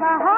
बहा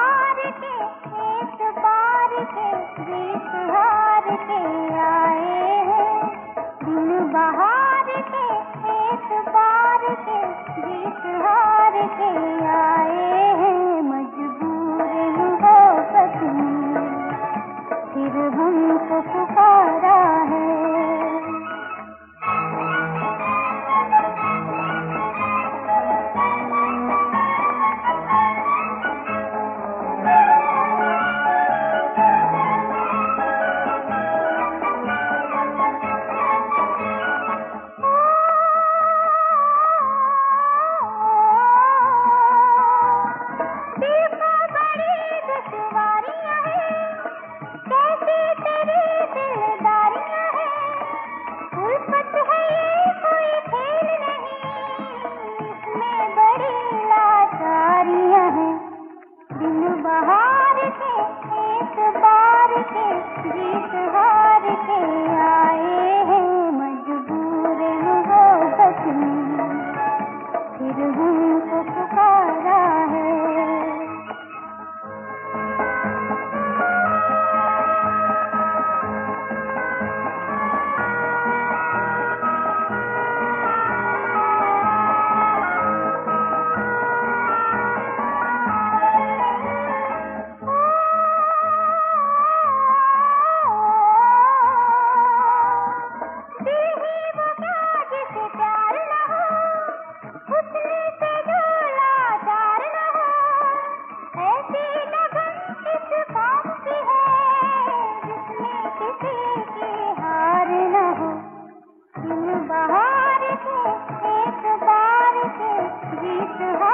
ho